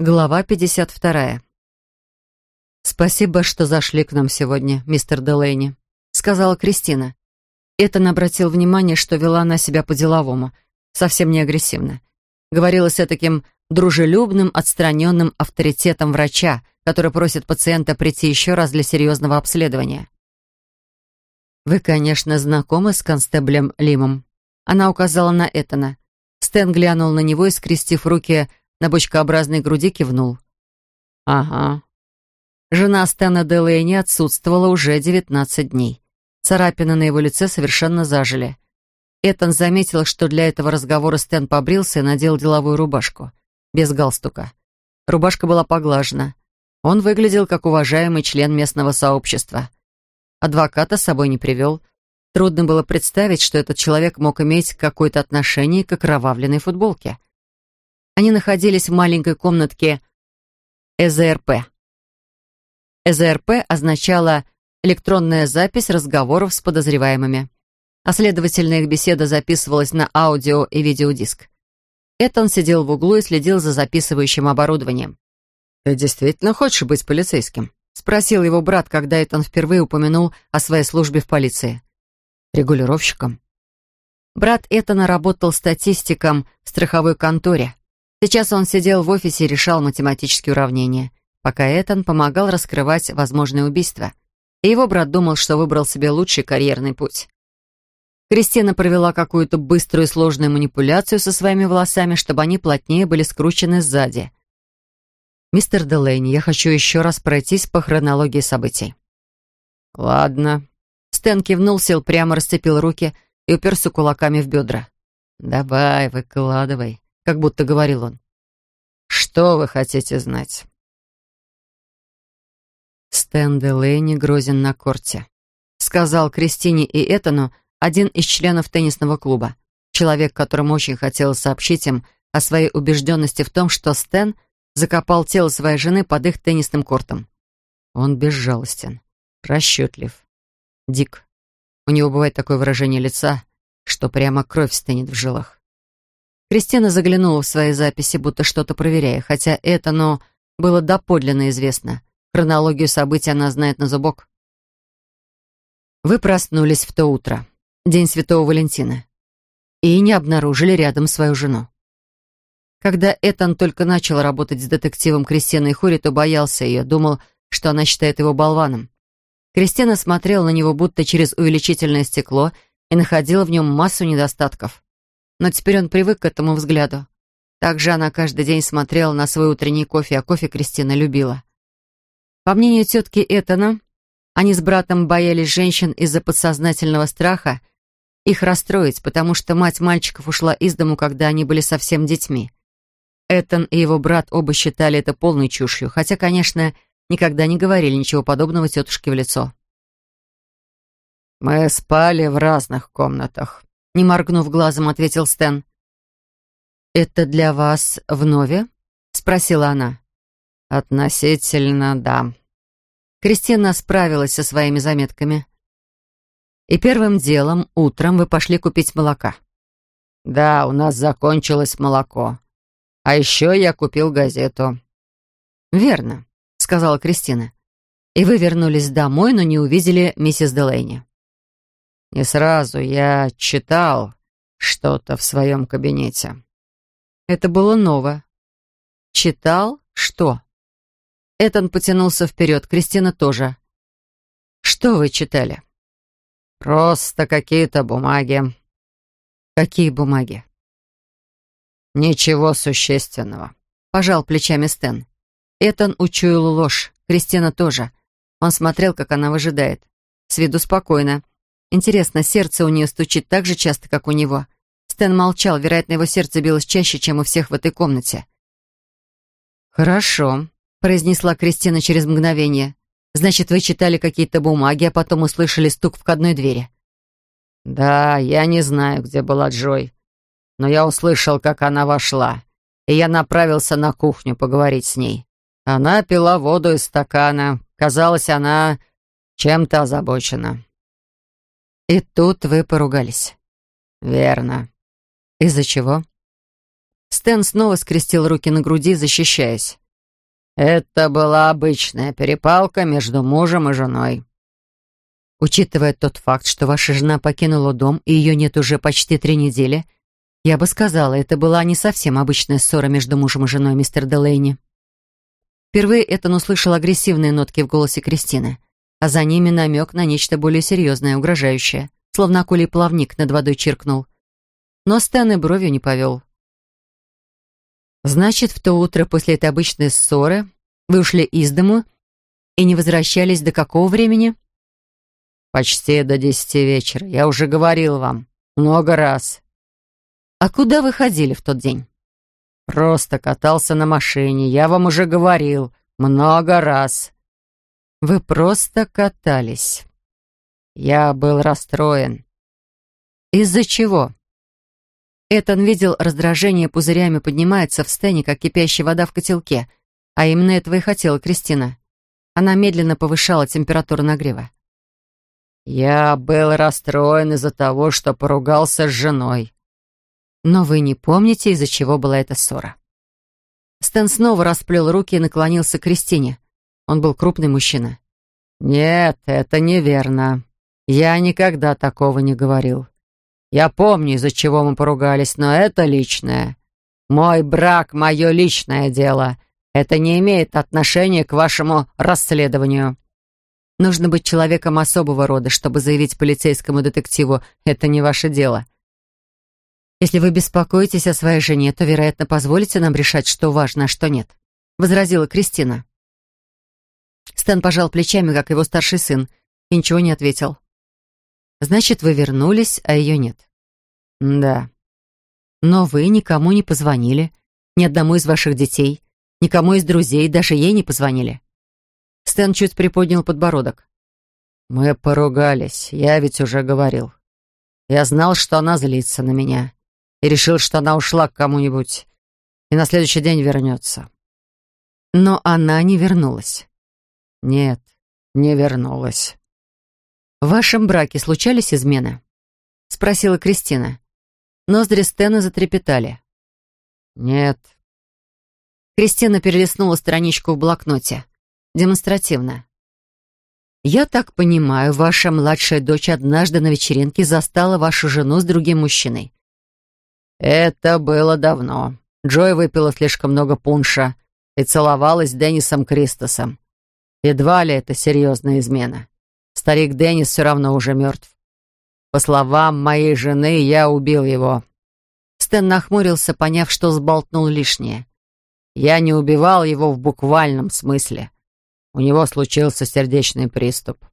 Глава 52. «Спасибо, что зашли к нам сегодня, мистер Делейни», — сказала Кристина. Этон обратил внимание, что вела она себя по-деловому, совсем не агрессивно. Говорила с таким дружелюбным, отстраненным авторитетом врача, который просит пациента прийти еще раз для серьезного обследования. «Вы, конечно, знакомы с констеблем Лимом?» Она указала на Этона. Стэн глянул на него и, скрестив руки, — на бочкообразной груди кивнул. «Ага». Жена Стэна Делэйни отсутствовала уже девятнадцать дней. Царапины на его лице совершенно зажили. Этан заметил, что для этого разговора Стэн побрился и надел деловую рубашку. Без галстука. Рубашка была поглажена. Он выглядел как уважаемый член местного сообщества. Адвоката с собой не привел. Трудно было представить, что этот человек мог иметь какое-то отношение к окровавленной футболке. Они находились в маленькой комнатке ЭЗРП. ЭЗРП означало электронная запись разговоров с подозреваемыми, а следовательно их беседа записывалась на аудио и видеодиск. Этон сидел в углу и следил за записывающим оборудованием. «Ты действительно хочешь быть полицейским?» — спросил его брат, когда Этон впервые упомянул о своей службе в полиции. «Регулировщиком». Брат Этона работал статистиком в страховой конторе, Сейчас он сидел в офисе и решал математические уравнения, пока Этан помогал раскрывать возможные убийства. И его брат думал, что выбрал себе лучший карьерный путь. Кристина провела какую-то быструю и сложную манипуляцию со своими волосами, чтобы они плотнее были скручены сзади. «Мистер Делейни, я хочу еще раз пройтись по хронологии событий». «Ладно». Стэн кивнул, сел прямо, расцепил руки и уперся кулаками в бедра. «Давай, выкладывай» как будто говорил он. «Что вы хотите знать?» Стэн Делейни грозен на корте, сказал Кристине и Этану один из членов теннисного клуба, человек, которому очень хотелось сообщить им о своей убежденности в том, что Стэн закопал тело своей жены под их теннисным кортом. Он безжалостен, расчетлив, дик. У него бывает такое выражение лица, что прямо кровь стынет в жилах. Кристина заглянула в свои записи, будто что-то проверяя, хотя это, но было доподлинно известно. Хронологию событий она знает на зубок. Вы проснулись в то утро, день Святого Валентина, и не обнаружили рядом свою жену. Когда Этан только начал работать с детективом Кристиной Хури, то боялся ее, думал, что она считает его болваном. Кристина смотрела на него будто через увеличительное стекло и находила в нем массу недостатков но теперь он привык к этому взгляду. Также она каждый день смотрела на свой утренний кофе, а кофе Кристина любила. По мнению тетки Этана, они с братом боялись женщин из-за подсознательного страха их расстроить, потому что мать мальчиков ушла из дому, когда они были совсем детьми. Этан и его брат оба считали это полной чушью, хотя, конечно, никогда не говорили ничего подобного тетушке в лицо. «Мы спали в разных комнатах», не моргнув глазом, ответил Стэн. «Это для вас вновь?» — спросила она. «Относительно, да». Кристина справилась со своими заметками. «И первым делом утром вы пошли купить молока». «Да, у нас закончилось молоко. А еще я купил газету». «Верно», — сказала Кристина. «И вы вернулись домой, но не увидели миссис Делейни». Не сразу я читал что-то в своем кабинете. Это было ново. Читал? Что? Этан потянулся вперед, Кристина тоже. Что вы читали? Просто какие-то бумаги. Какие бумаги? Ничего существенного. Пожал плечами Стэн. Этан учуял ложь, Кристина тоже. Он смотрел, как она выжидает. С виду спокойно. Интересно, сердце у нее стучит так же часто, как у него. Стэн молчал, вероятно, его сердце билось чаще, чем у всех в этой комнате. «Хорошо», — произнесла Кристина через мгновение. «Значит, вы читали какие-то бумаги, а потом услышали стук в входной двери». «Да, я не знаю, где была Джой, но я услышал, как она вошла, и я направился на кухню поговорить с ней. Она пила воду из стакана. Казалось, она чем-то озабочена. И тут вы поругались. Верно. Из-за чего? Стэн снова скрестил руки на груди, защищаясь. Это была обычная перепалка между мужем и женой. Учитывая тот факт, что ваша жена покинула дом и ее нет уже почти три недели, я бы сказала, это была не совсем обычная ссора между мужем и женой, мистер Делейни. Впервые Этан услышал агрессивные нотки в голосе Кристины, а за ними намек на нечто более серьезное, угрожающее, словно акулий плавник над водой чиркнул. Но Стэн и бровью не повел. «Значит, в то утро после этой обычной ссоры вы ушли из дому и не возвращались до какого времени?» «Почти до десяти вечера. Я уже говорил вам. Много раз». «А куда вы ходили в тот день?» «Просто катался на машине. Я вам уже говорил. Много раз». «Вы просто катались». «Я был расстроен». «Из-за чего?» Этан видел раздражение пузырями поднимается в сцене, как кипящая вода в котелке, а именно этого и хотела Кристина. Она медленно повышала температуру нагрева. «Я был расстроен из-за того, что поругался с женой». «Но вы не помните, из-за чего была эта ссора?» Стэн снова расплел руки и наклонился к Кристине. Он был крупный мужчина. «Нет, это неверно. Я никогда такого не говорил. Я помню, из-за чего мы поругались, но это личное. Мой брак — мое личное дело. Это не имеет отношения к вашему расследованию». Нужно быть человеком особого рода, чтобы заявить полицейскому детективу «это не ваше дело». «Если вы беспокоитесь о своей жене, то, вероятно, позволите нам решать, что важно, а что нет», — возразила Кристина. Стэн пожал плечами, как его старший сын, и ничего не ответил. «Значит, вы вернулись, а ее нет?» «Да». «Но вы никому не позвонили, ни одному из ваших детей, никому из друзей, даже ей не позвонили». Стэн чуть приподнял подбородок. «Мы поругались, я ведь уже говорил. Я знал, что она злится на меня, и решил, что она ушла к кому-нибудь, и на следующий день вернется». «Но она не вернулась». «Нет, не вернулась». «В вашем браке случались измены?» — спросила Кристина. Ноздри Стэна затрепетали. «Нет». Кристина перелистнула страничку в блокноте демонстративно. «Я так понимаю, ваша младшая дочь однажды на вечеринке застала вашу жену с другим мужчиной». «Это было давно. Джой выпила слишком много пунша и целовалась с Деннисом Кристосом. Едва ли это серьезная измена. Старик Деннис все равно уже мертв. По словам моей жены, я убил его». Стэн нахмурился, поняв, что сболтнул лишнее. «Я не убивал его в буквальном смысле. У него случился сердечный приступ.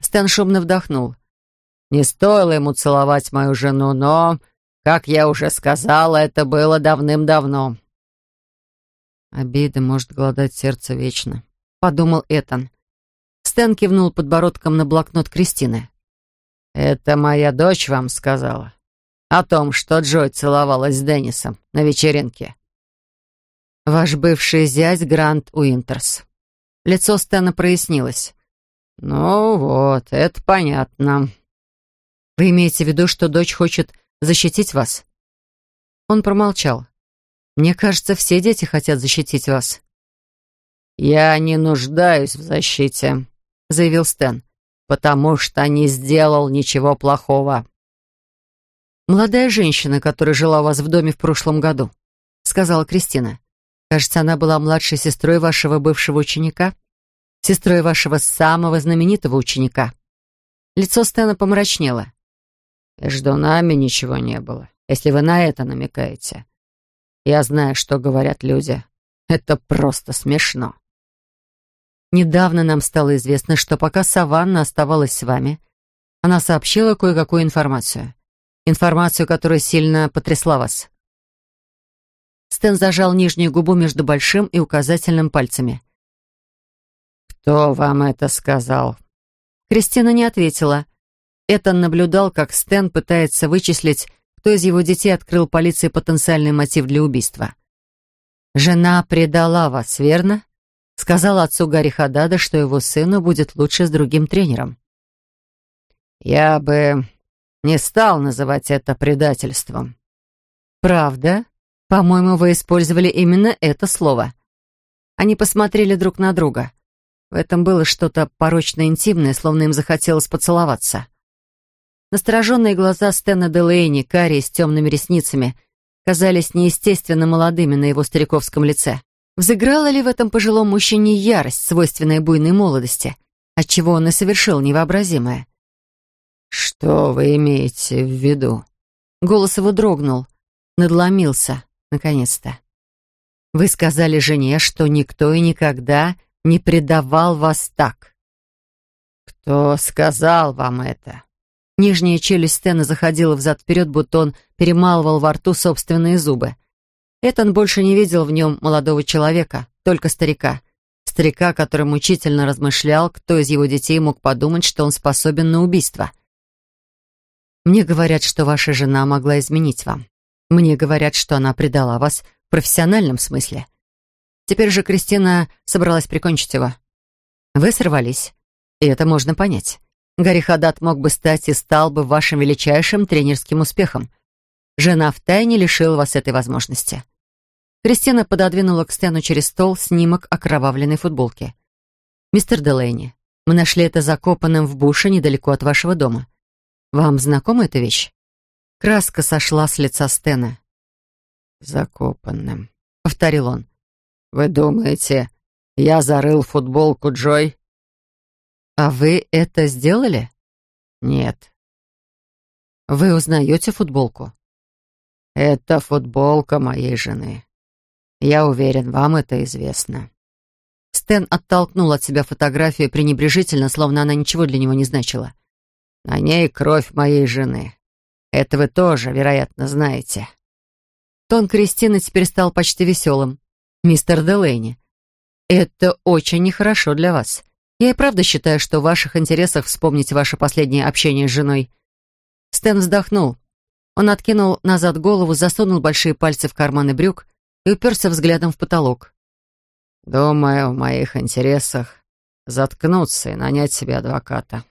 Стэн шумно вдохнул. Не стоило ему целовать мою жену, но, как я уже сказала, это было давным-давно. «Обида может голодать сердце вечно», — подумал Этан. Стэн кивнул подбородком на блокнот Кристины. «Это моя дочь вам сказала. О том, что Джой целовалась с Деннисом на вечеринке». «Ваш бывший зять Грант Уинтерс», Лицо Стэна прояснилось. «Ну вот, это понятно». «Вы имеете в виду, что дочь хочет защитить вас?» Он промолчал. «Мне кажется, все дети хотят защитить вас». «Я не нуждаюсь в защите», — заявил Стэн, «потому что не сделал ничего плохого». «Молодая женщина, которая жила у вас в доме в прошлом году», — сказала Кристина. Кажется, она была младшей сестрой вашего бывшего ученика, сестрой вашего самого знаменитого ученика. Лицо Стэна помрачнело. «Между нами ничего не было, если вы на это намекаете. Я знаю, что говорят люди. Это просто смешно». Недавно нам стало известно, что пока Саванна оставалась с вами, она сообщила кое-какую информацию. Информацию, которая сильно потрясла вас. Стэн зажал нижнюю губу между большим и указательным пальцами. «Кто вам это сказал?» Кристина не ответила. Этан наблюдал, как Стэн пытается вычислить, кто из его детей открыл полиции потенциальный мотив для убийства. «Жена предала вас, верно?» Сказала отцу Гарри Хадада, что его сыну будет лучше с другим тренером. «Я бы не стал называть это предательством». «Правда?» По-моему, вы использовали именно это слово. Они посмотрели друг на друга. В этом было что-то порочно-интимное, словно им захотелось поцеловаться. Настороженные глаза Стэна Делейни, карие с темными ресницами, казались неестественно молодыми на его стариковском лице. Взыграла ли в этом пожилом мужчине ярость, свойственная буйной молодости, отчего он и совершил невообразимое? «Что вы имеете в виду?» Голос его дрогнул, надломился, наконец-то. «Вы сказали жене, что никто и никогда не предавал вас так». «Кто сказал вам это?» Нижняя челюсть Стэна заходила взад-вперед, будто он перемалывал во рту собственные зубы. Этон больше не видел в нем молодого человека, только старика. Старика, который мучительно размышлял, кто из его детей мог подумать, что он способен на убийство. «Мне говорят, что ваша жена могла изменить вам. Мне говорят, что она предала вас в профессиональном смысле. Теперь же Кристина собралась прикончить его. Вы сорвались, и это можно понять. Гарри Хадат мог бы стать и стал бы вашим величайшим тренерским успехом. Жена втайне лишила вас этой возможности. Кристина пододвинула к Стэну через стол снимок окровавленной футболки. «Мистер Делейни, мы нашли это закопанным в буше недалеко от вашего дома. Вам знакома эта вещь?» Краска сошла с лица Стэна. «Закопанным», — повторил он. «Вы думаете, я зарыл футболку Джой «А вы это сделали?» «Нет». «Вы узнаете футболку?» «Это футболка моей жены. Я уверен, вам это известно». Стэн оттолкнул от себя фотографию пренебрежительно, словно она ничего для него не значила. «На ней кровь моей жены. Это вы тоже, вероятно, знаете». Тон Кристины теперь стал почти веселым. «Мистер Делейни, это очень нехорошо для вас. Я и правда считаю, что в ваших интересах вспомнить ваше последнее общение с женой». Стэн вздохнул. Он откинул назад голову, засунул большие пальцы в карманы брюк и уперся взглядом в потолок. «Думаю, в моих интересах заткнуться и нанять себе адвоката».